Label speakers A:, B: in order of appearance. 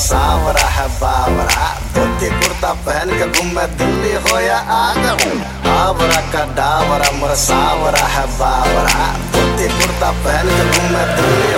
A: सावरा है बावरा। धोती कुर्ता पहन के घूमे दिल्ली हो या आगरा आवरा का डावरा, मोर सावरा है बावरा। धोती कुर्ता पहन के घूमे दिल्ली